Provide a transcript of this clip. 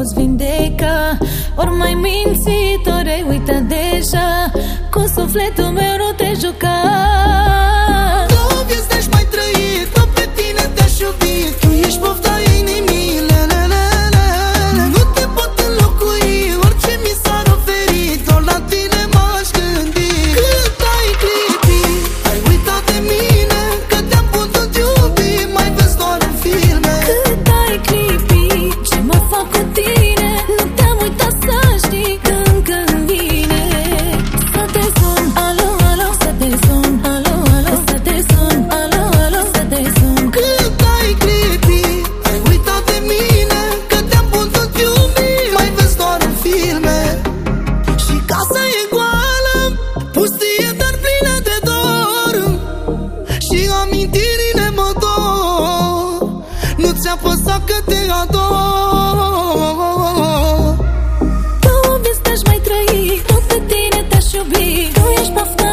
poți vindeca Ori mai mințit, ori ai uitat deja. Cu sufletul meu nu te juca ți-a fost sau că te-a Ca o veste mai trăi. Tot pe tine te-aș iubi. Tu ești poftă